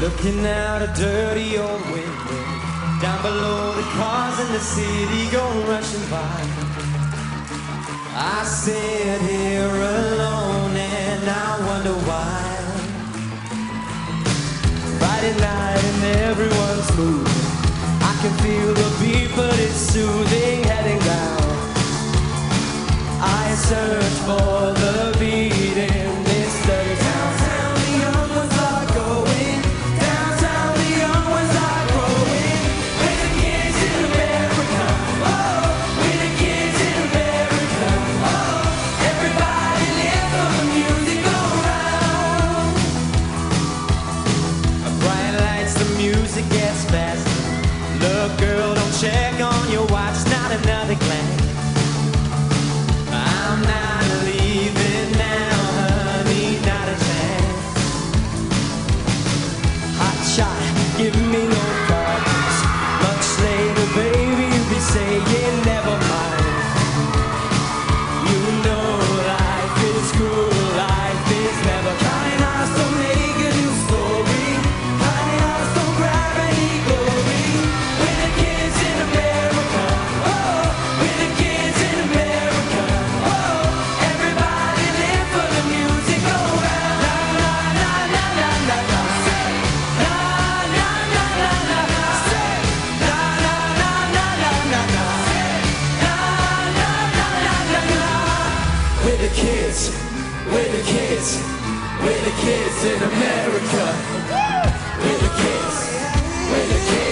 Looking out a dirty old window. Down below the cars in the city go rushing by. I sit here alone and I wonder why. Friday night and everyone's moving. I can feel the beat but it's soothing heading down. I search for shot. We're the kids, we're the kids, we're the kids in America. We're the kids, we're the kids.